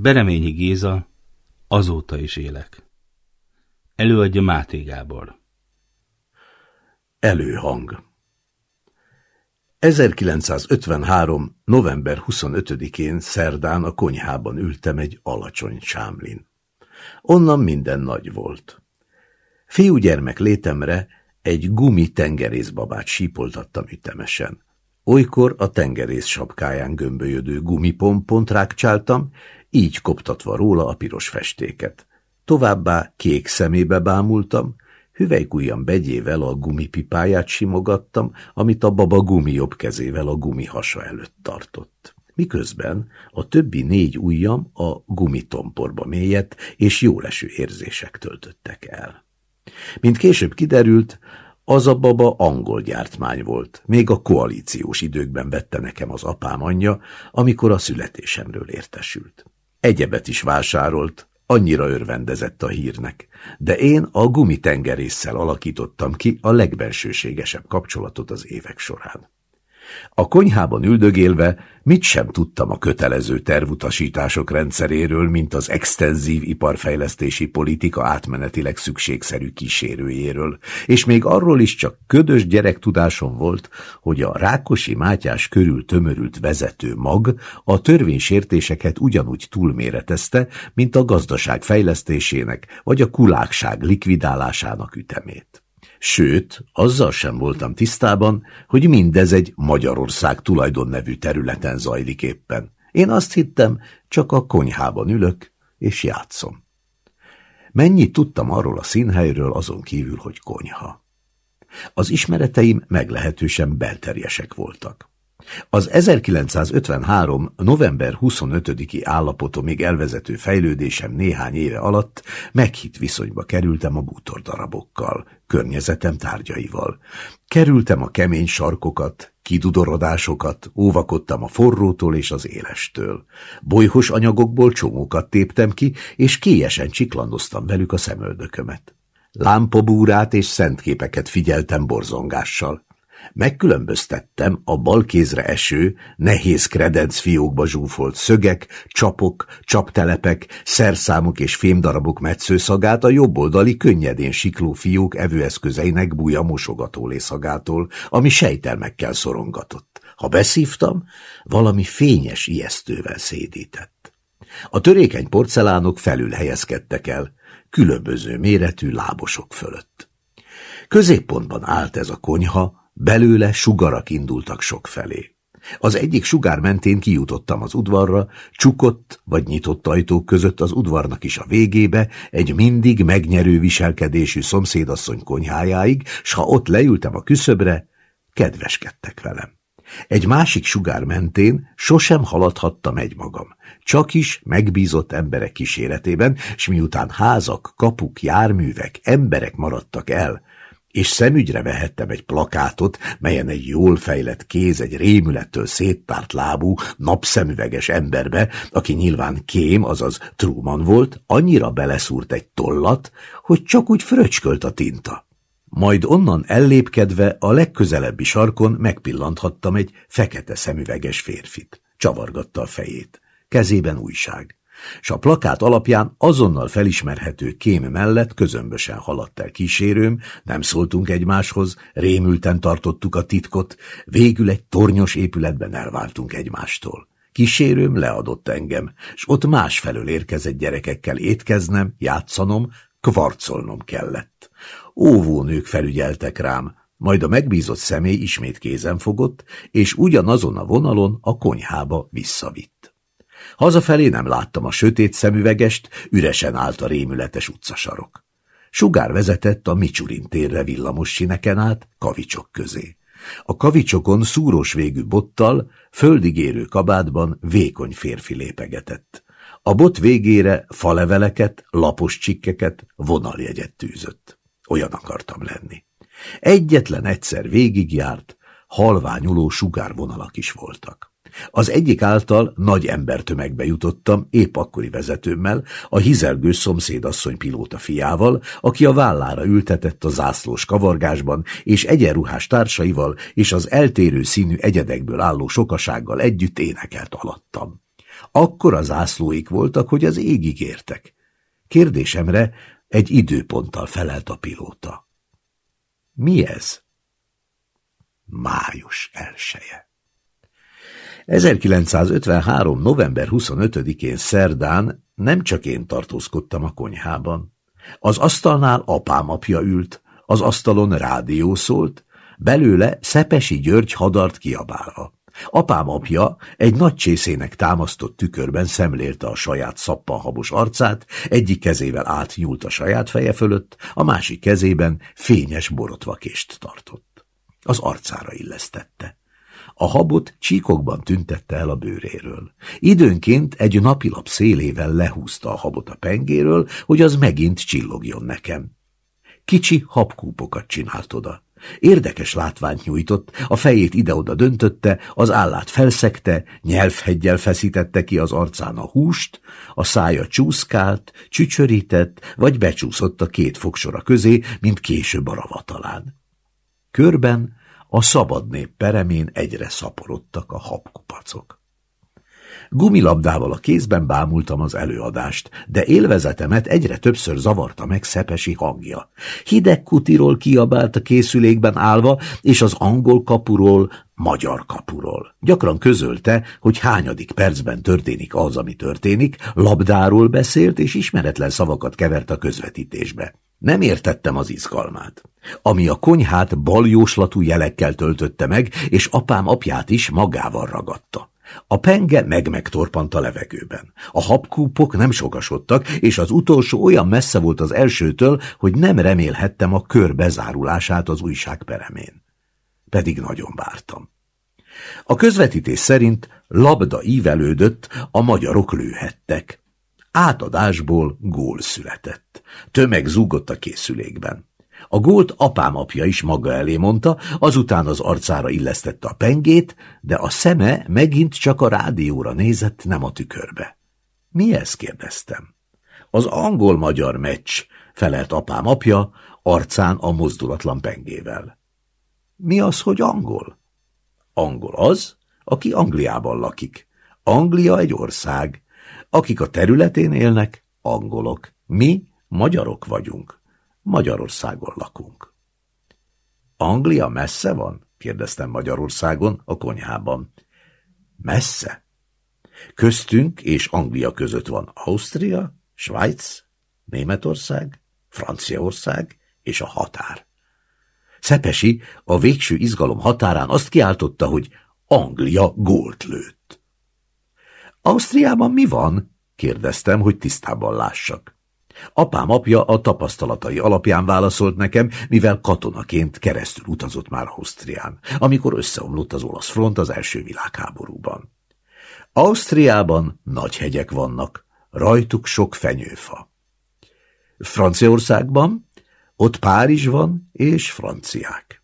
Bereményi Géza, azóta is élek. Előadja Máté Gábor. Előhang 1953. november 25-én szerdán a konyhában ültem egy alacsony sámlin. Onnan minden nagy volt. Fiúgyermek létemre egy gumi tengerészbabát sípoltattam ütemesen. Olykor a tengerész sapkáján gömbölyödő gumipompont rákcsáltam, így koptatva róla a piros festéket. Továbbá kék szemébe bámultam, hüvelykujjam begyével a gumipipáját simogattam, amit a baba gumi jobb kezével a gumi hasa előtt tartott. Miközben a többi négy ujjam a gumitomporba mélyett, és jóleső érzések töltöttek el. Mint később kiderült, az a baba angol gyártmány volt, még a koalíciós időkben vette nekem az apám anyja, amikor a születésemről értesült. Egyebet is vásárolt, annyira örvendezett a hírnek, de én a gumitengerésszel alakítottam ki a legbensőségesebb kapcsolatot az évek során. A konyhában üldögélve mit sem tudtam a kötelező tervutasítások rendszeréről, mint az extenzív iparfejlesztési politika átmenetileg szükségszerű kísérőjéről, és még arról is csak ködös gyerektudásom volt, hogy a Rákosi Mátyás körül tömörült vezető mag a törvénysértéseket ugyanúgy túlméretezte, mint a gazdaság fejlesztésének vagy a kulákság likvidálásának ütemét. Sőt, azzal sem voltam tisztában, hogy mindez egy Magyarország tulajdonnevű területen zajlik éppen. Én azt hittem, csak a konyhában ülök és játszom. Mennyit tudtam arról a színhelyről azon kívül, hogy konyha. Az ismereteim meglehetősen belterjesek voltak. Az 1953. november 25-i állapotomig elvezető fejlődésem néhány éve alatt meghitt viszonyba kerültem a bútordarabokkal, környezetem tárgyaival. Kerültem a kemény sarkokat, kidudorodásokat, óvakodtam a forrótól és az élestől. Bolyhos anyagokból csomókat téptem ki, és kélyesen csiklandoztam velük a szemöldökömet. Lámpabúrát és szentképeket figyeltem borzongással. Megkülönböztettem a bal kézre eső, nehéz kredenc fiókba zsúfolt szögek, csapok, csaptelepek, szerszámok és fémdarabok metszőszagát a jobboldali könnyedén sikló fiók evőeszközeinek búja mosogatólé ami sejtelmekkel szorongatott. Ha beszívtam, valami fényes ijesztővel szédített. A törékeny porcelánok felül helyezkedtek el, különböző méretű lábosok fölött. Középpontban állt ez a konyha, Belőle sugarak indultak sok felé. Az egyik sugár mentén kijutottam az udvarra, csukott vagy nyitott ajtók között az udvarnak is a végébe, egy mindig megnyerő viselkedésű szomszédasszony konyhájáig, s ha ott leültem a küszöbre, kedveskedtek velem. Egy másik sugár mentén sosem haladhattam egymagam, csak is megbízott emberek kíséretében, s miután házak, kapuk, járművek, emberek maradtak el, és szemügyre vehettem egy plakátot, melyen egy jól fejlett kéz egy rémülettől széttárt lábú, napszemüveges emberbe, aki nyilván kém, azaz Truman volt, annyira beleszúrt egy tollat, hogy csak úgy fröcskölt a tinta. Majd onnan ellépkedve a legközelebbi sarkon megpillanthattam egy fekete szemüveges férfit. Csavargatta a fejét. Kezében újság s a plakát alapján azonnal felismerhető kém mellett közömbösen haladt el kísérőm, nem szóltunk egymáshoz, rémülten tartottuk a titkot, végül egy tornyos épületben elváltunk egymástól. Kísérőm leadott engem, s ott másfelől érkezett gyerekekkel étkeznem, játszanom, kvarcolnom kellett. Óvónők felügyeltek rám, majd a megbízott személy ismét kézen fogott, és ugyanazon a vonalon a konyhába visszavitt. Hazafelé nem láttam a sötét szemüvegest, üresen állt a rémületes utcasarok. Sugár vezetett a Micsurin térre villamos sineken át, kavicsok közé. A kavicsokon szúros végű bottal, földigérő kabátban vékony férfi lépegetett. A bot végére faleveleket, lapos csikkeket, vonaljegyet tűzött. Olyan akartam lenni. Egyetlen egyszer végigjárt, halványuló sugárvonalak is voltak. Az egyik által nagy embertömegbe jutottam, épp akkori vezetőmmel, a hizelgő szomszédasszony pilóta fiával, aki a vállára ültetett a zászlós kavargásban, és egyenruhás társaival és az eltérő színű egyedekből álló sokasággal együtt énekelt alattam. Akkor az zászlóik voltak, hogy az égig értek. Kérdésemre egy időponttal felelt a pilóta. Mi ez? Május elseje. 1953. november 25-én szerdán nem csak én tartózkodtam a konyhában. Az asztalnál apám apja ült, az asztalon rádió szólt, belőle Szepesi György hadart kiabálva. Apám apja egy nagy csészének támasztott tükörben szemlélte a saját szappanhabos arcát, egyik kezével átnyúlt a saját feje fölött, a másik kezében fényes borotvakést tartott. Az arcára illesztette. A habot csíkokban tüntette el a bőréről. Időnként egy napilap szélével lehúzta a habot a pengéről, hogy az megint csillogjon nekem. Kicsi habkúpokat csinált oda. Érdekes látványt nyújtott, a fejét ide-oda döntötte, az állát felszegte, nyelvheggyel feszítette ki az arcán a húst, a szája csúszkált, csücsörített, vagy becsúszott a két fogsora közé, mint később a ravatalán. Körben a szabad nép peremén egyre szaporodtak a habkupacok. Gumilabdával a kézben bámultam az előadást, de élvezetemet egyre többször zavarta meg szepesi hangja. Hideg kutiról kiabált a készülékben állva, és az angol kapuról, magyar kapuról. Gyakran közölte, hogy hányadik percben történik az, ami történik, labdáról beszélt, és ismeretlen szavakat kevert a közvetítésbe. Nem értettem az izgalmát. Ami a konyhát baljóslatú jelekkel töltötte meg, és apám apját is magával ragadta. A penge meg-megtorpant a levegőben. A habkúpok nem sokasodtak, és az utolsó olyan messze volt az elsőtől, hogy nem remélhettem a kör bezárulását az újság peremén. Pedig nagyon vártam. A közvetítés szerint labda ívelődött, a magyarok lőhettek. Átadásból gól született. Tömeg zúgott a készülékben. A gólt apám apja is maga elé mondta, azután az arcára illesztette a pengét, de a szeme megint csak a rádióra nézett, nem a tükörbe. Mi ez? kérdeztem. Az angol-magyar meccs, felelt apám apja, arcán a mozdulatlan pengével. Mi az, hogy angol? Angol az, aki Angliában lakik. Anglia egy ország. Akik a területén élnek, angolok. Mi magyarok vagyunk. Magyarországon lakunk. Anglia messze van? kérdeztem Magyarországon, a konyhában. Messze? Köztünk és Anglia között van Ausztria, Svájc, Németország, Franciaország és a határ. Szepesi a végső izgalom határán azt kiáltotta, hogy Anglia gólt lőtt. Ausztriában mi van? kérdeztem, hogy tisztában lássak. Apám apja a tapasztalatai alapján válaszolt nekem, mivel katonaként keresztül utazott már Ausztrián, amikor összeomlott az olasz front az első világháborúban. Ausztriában nagy hegyek vannak, rajtuk sok fenyőfa. Franciaországban, ott Párizs van és franciák.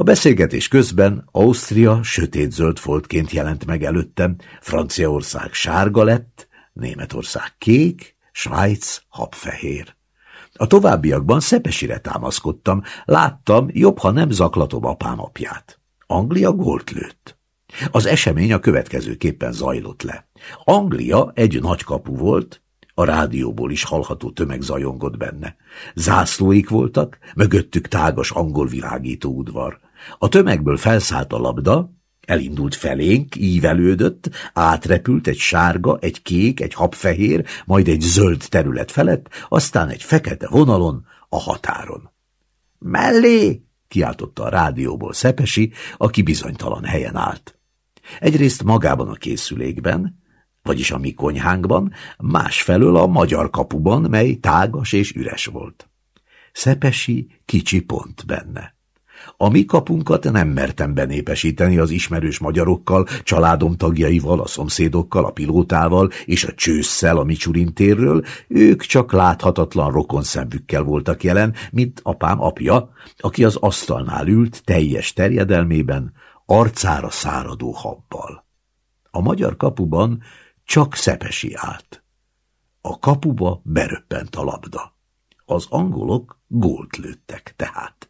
A beszélgetés közben Ausztria sötétzöld foltként jelent meg előttem, Franciaország sárga lett, Németország kék, Svájc habfehér. A továbbiakban Szepesire támaszkodtam, láttam, jobb, ha nem zaklatom apám apját. Anglia gólt lőtt. Az esemény a következőképpen zajlott le. Anglia egy nagy kapu volt, a rádióból is hallható tömeg zajongott benne. Zászlóik voltak, mögöttük tágas angol világító udvar. A tömegből felszállt a labda, Elindult felénk, ívelődött, átrepült egy sárga, egy kék, egy habfehér, majd egy zöld terület felett, aztán egy fekete vonalon, a határon. Mellé! kiáltotta a rádióból Szepesi, aki bizonytalan helyen állt. Egyrészt magában a készülékben, vagyis a mi konyhánkban, másfelől a magyar kapuban, mely tágas és üres volt. Szepesi kicsi pont benne. A mi kapunkat nem mertem benépesíteni az ismerős magyarokkal, családom tagjaival, a szomszédokkal, a pilótával és a csősszel a Micsurintérről, ők csak láthatatlan rokon szemükkel voltak jelen, mint apám apja, aki az asztalnál ült teljes terjedelmében, arcára száradó habbal. A magyar kapuban csak szepesi állt. A kapuba beröppent a labda. Az angolok gólt lőttek tehát.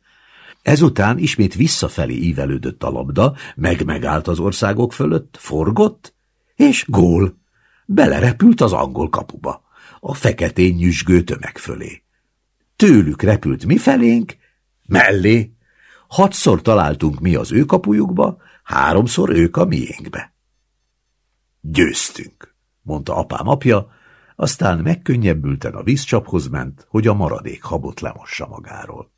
Ezután ismét visszafelé ívelődött a labda, meg megállt az országok fölött, forgott, És gól. Belerepült az angol kapuba, a feketén nyüzsgő tömeg fölé. Tőlük repült mi felénk, mellé. Hatszor találtunk mi az ő kapujukba, háromszor ők a miénkbe. Győztünk, mondta apám apja, aztán megkönnyebbülten a vízcsaphoz ment, hogy a maradék habot lemossa magáról.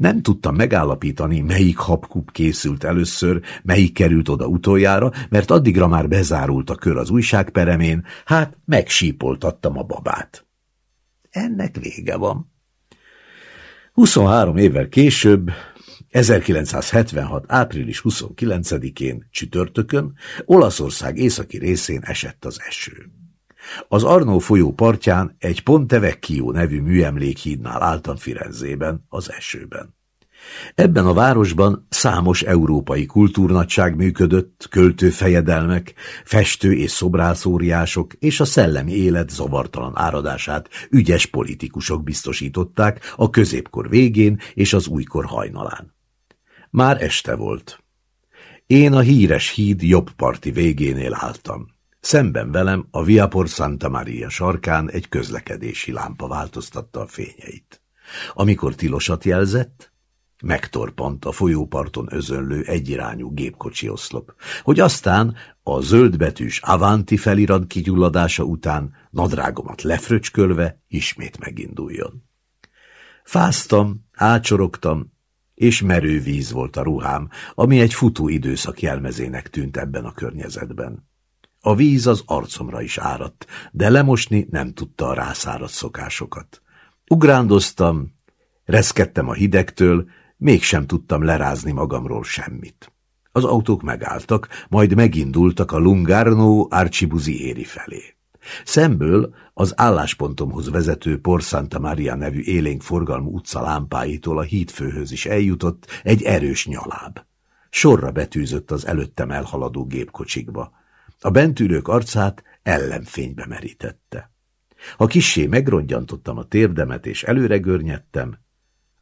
Nem tudtam megállapítani, melyik habkup készült először, melyik került oda utoljára, mert addigra már bezárult a kör az újságperemén, hát megsípoltattam a babát. Ennek vége van. 23 évvel később, 1976. április 29-én csütörtökön Olaszország északi részén esett az eső. Az Arnó folyó partján egy Ponte Vecchio nevű műemlékhídnál álltam Firenzében, az esőben. Ebben a városban számos európai kultúrnagyság működött, költőfejedelmek, festő- és szobrászóriások és a szellemi élet zavartalan áradását ügyes politikusok biztosították a középkor végén és az újkor hajnalán. Már este volt. Én a híres híd jobb parti végénél álltam. Szemben velem a Viapor Santa Maria sarkán egy közlekedési lámpa változtatta a fényeit. Amikor tilosat jelzett, megtorpant a folyóparton özönlő egyirányú gépkocsi oszlop, hogy aztán a zöldbetűs Avanti felirat kigyulladása után nadrágomat lefröcskölve ismét meginduljon. Fáztam, ácsorogtam, és merő víz volt a ruhám, ami egy futó időszak jelmezének tűnt ebben a környezetben. A víz az arcomra is áradt, de lemosni nem tudta a rászáradt szokásokat. Ugrándoztam, reszkedtem a hidegtől, mégsem tudtam lerázni magamról semmit. Az autók megálltak, majd megindultak a Lungarno Archibuzi éri felé. Szemből az álláspontomhoz vezető Por Santa Maria nevű élénk forgalmú utca lámpáitól a hídfőhöz is eljutott egy erős nyaláb. Sorra betűzött az előttem elhaladó gépkocsikba. A bentülők arcát ellenfénybe merítette. Ha kissé megrongyantott a térdemet és előre görnyedtem,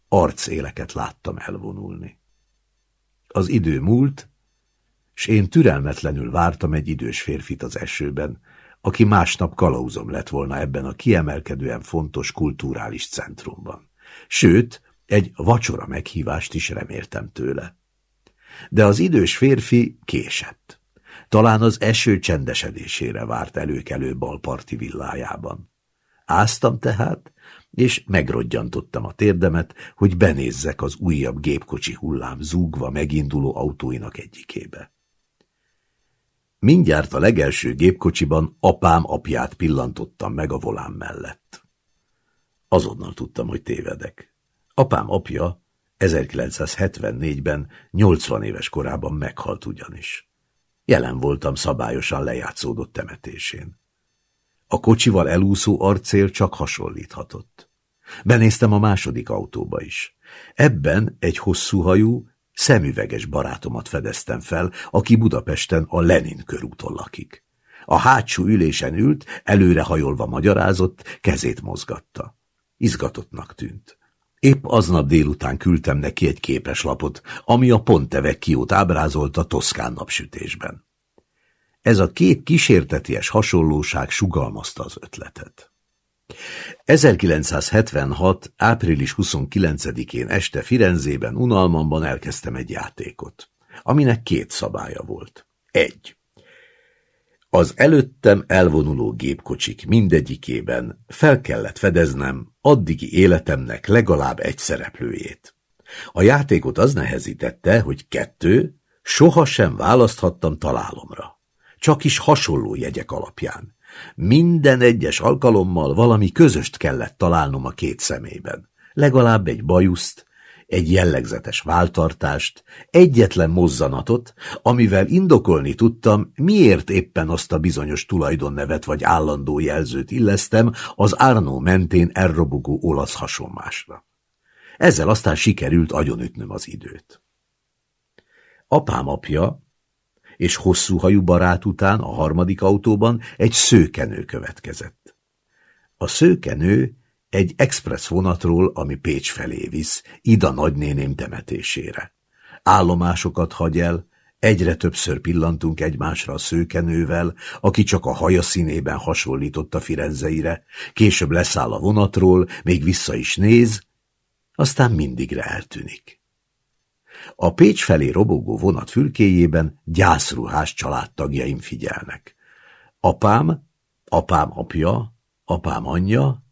arcéleket láttam elvonulni. Az idő múlt, s én türelmetlenül vártam egy idős férfit az esőben, aki másnap kalauzom lett volna ebben a kiemelkedően fontos kulturális centrumban. Sőt, egy vacsora meghívást is reméltem tőle. De az idős férfi késett. Talán az eső csendesedésére várt előkelő balparti villájában. Áztam tehát, és megrodjantottam a térdemet, hogy benézzek az újabb gépkocsi hullám zúgva meginduló autóinak egyikébe. Mindjárt a legelső gépkocsiban apám apját pillantottam meg a volán mellett. Azonnal tudtam, hogy tévedek. Apám apja 1974-ben 80 éves korában meghalt ugyanis. Jelen voltam szabályosan lejátszódott temetésén. A kocsival elúszó arcél csak hasonlíthatott. Benéztem a második autóba is. Ebben egy hosszú hajú, szemüveges barátomat fedeztem fel, aki Budapesten a Lenin körúton lakik. A hátsó ülésen ült, előrehajolva magyarázott, kezét mozgatta. Izgatottnak tűnt. Épp aznap délután küldtem neki egy képeslapot, ami a Ponte Vecchiót ábrázolta Toszkán napsütésben. Ez a két kísérteties hasonlóság sugalmazta az ötletet. 1976. április 29-én este Firenzében unalmamban elkezdtem egy játékot, aminek két szabálya volt. Egy. Az előttem elvonuló gépkocsik mindegyikében fel kellett fedeznem addigi életemnek legalább egy szereplőjét. A játékot az nehezítette, hogy kettő, sohasem választhattam találomra. Csak is hasonló jegyek alapján. Minden egyes alkalommal valami közöst kellett találnom a két szemében. Legalább egy bajuszt, egy jellegzetes váltartást, egyetlen mozzanatot, amivel indokolni tudtam, miért éppen azt a bizonyos tulajdonnevet vagy állandó jelzőt illesztem az Árnó mentén elrobogó olasz hasonmásra. Ezzel aztán sikerült agyonütnöm az időt. Apám apja, és hosszú hajú barát után a harmadik autóban egy szőkenő következett. A szőkenő egy express vonatról, ami Pécs felé visz, Ida nagynéném temetésére. Állomásokat hagy el, Egyre többször pillantunk egymásra a szőkenővel, aki csak a haja színében hasonlított a firenzeire, később leszáll a vonatról, még vissza is néz, aztán mindigre eltűnik. A Pécs felé robogó vonat fülkéjében gyászruhás családtagjaim figyelnek. Apám, apám apja, apám anyja,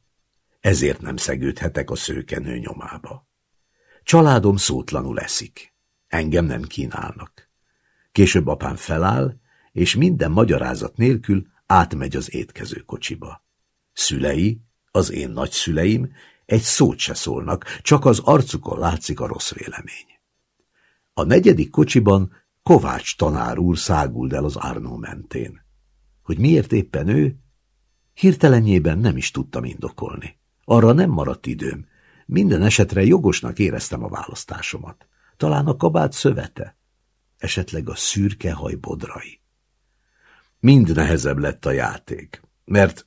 ezért nem szegődhetek a szőkenő nyomába. Családom szótlanul eszik, engem nem kínálnak. Később apám feláll, és minden magyarázat nélkül átmegy az étkező kocsiba. Szülei, az én nagyszüleim egy szót se szólnak, csak az arcukon látszik a rossz vélemény. A negyedik kocsiban Kovács tanár úr száguld el az Árnó mentén. Hogy miért éppen ő? Hirtelenjében nem is tudtam indokolni. Arra nem maradt időm. Minden esetre jogosnak éreztem a választásomat. Talán a kabát szövete, esetleg a szürke haj bodrai. Mind nehezebb lett a játék, mert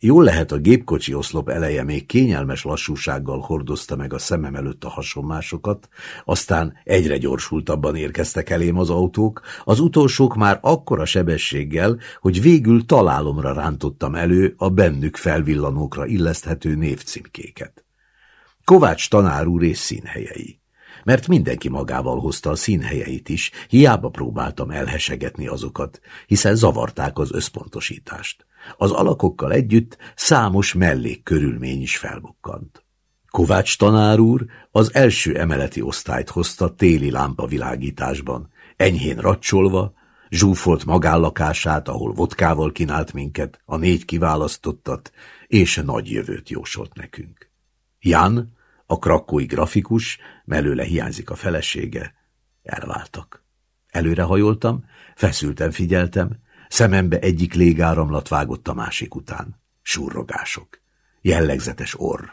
Jól lehet, a gépkocsi oszlop eleje még kényelmes lassúsággal hordozta meg a szemem előtt a hasonmásokat, aztán egyre gyorsultabban érkeztek elém az autók, az utolsók már akkora sebességgel, hogy végül találomra rántottam elő a bennük felvillanókra illeszthető névcímkéket. Kovács tanár úr és színhelyei mert mindenki magával hozta a színhelyeit is, hiába próbáltam elhesegetni azokat, hiszen zavarták az összpontosítást. Az alakokkal együtt számos mellékkörülmény is felbukkant. Kovács tanár úr az első emeleti osztályt hozta téli lámpavilágításban, enyhén racsolva, zsúfolt magállakását, ahol vodkával kínált minket, a négy kiválasztottat, és nagy jövőt jósolt nekünk. Jan, a krakói grafikus, mellőle hiányzik a felesége, elváltak. Előrehajoltam, feszülten figyeltem, Szemembe egyik légáramlat vágott a másik után. Surrogások. Jellegzetes orr.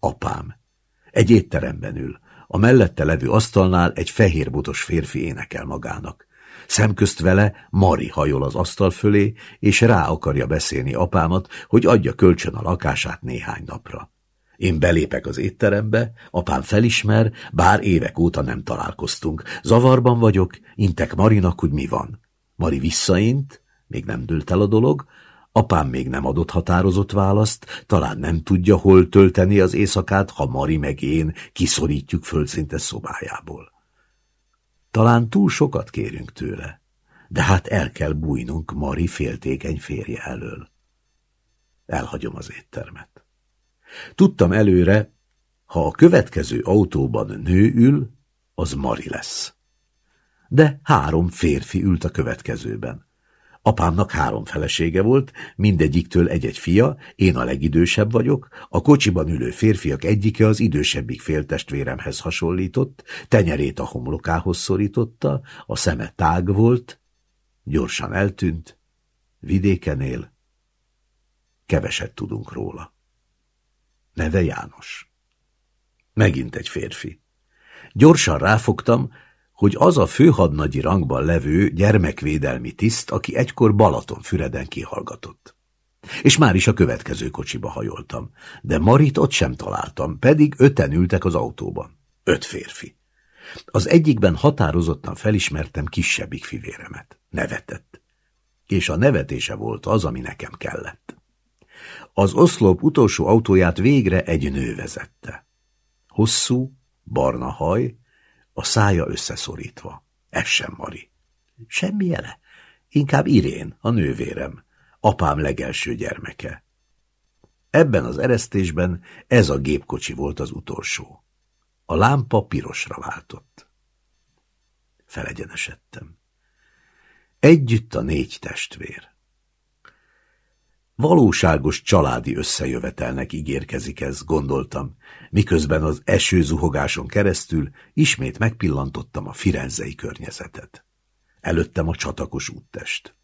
Apám. Egy étteremben ül. A mellette levő asztalnál egy fehérbotos férfi énekel magának. Szemközt vele Mari hajol az asztal fölé, és rá akarja beszélni apámat, hogy adja kölcsön a lakását néhány napra. Én belépek az étterembe, apám felismer, bár évek óta nem találkoztunk. Zavarban vagyok, intek Marinak, hogy mi van. Mari visszaint, még nem dőlt el a dolog, apám még nem adott határozott választ, talán nem tudja, hol tölteni az éjszakát, ha Mari meg én kiszorítjuk földszinte szobájából. Talán túl sokat kérünk tőle, de hát el kell bújnunk Mari féltékeny férje elől. Elhagyom az éttermet. Tudtam előre, ha a következő autóban nő ül, az Mari lesz. De három férfi ült a következőben. Apámnak három felesége volt, mindegyiktől egy-egy fia, én a legidősebb vagyok, a kocsiban ülő férfiak egyike az idősebbik féltestvéremhez hasonlított, tenyerét a homlokához szorította, a szeme tág volt, gyorsan eltűnt, vidéken él, keveset tudunk róla. Neve János. Megint egy férfi. Gyorsan ráfogtam, hogy az a főhadnagyi rangban levő gyermekvédelmi tiszt, aki egykor Balatonfüreden kihallgatott. És már is a következő kocsiba hajoltam, de Marit ott sem találtam, pedig öten ültek az autóban. Öt férfi. Az egyikben határozottan felismertem kisebbik fivéremet. Nevetett. És a nevetése volt az, ami nekem kellett. Az oszlop utolsó autóját végre egy nő vezette. Hosszú, barna haj, a szája összeszorítva. Ez sem Mari. Semmi jele. Inkább Irén, a nővérem, apám legelső gyermeke. Ebben az eresztésben ez a gépkocsi volt az utolsó. A lámpa pirosra váltott. Felegyenesedtem. Együtt a négy testvér. Valóságos családi összejövetelnek ígérkezik ez, gondoltam, miközben az esőzuhogáson keresztül ismét megpillantottam a firenzei környezetet. Előttem a csatakos úttest.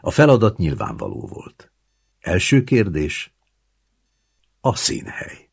A feladat nyilvánvaló volt. Első kérdés, a színhely.